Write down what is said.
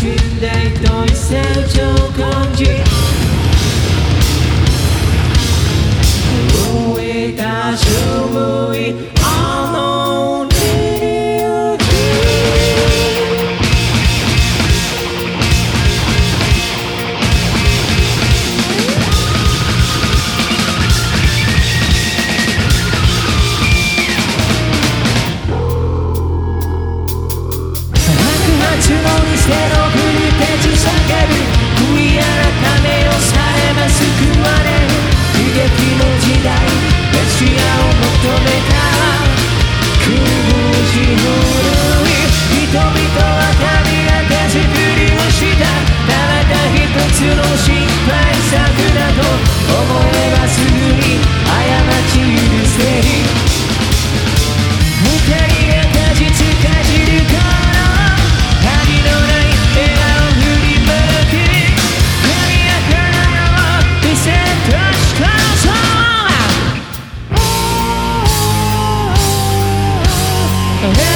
军队统一三种攻击，无畏大招募。So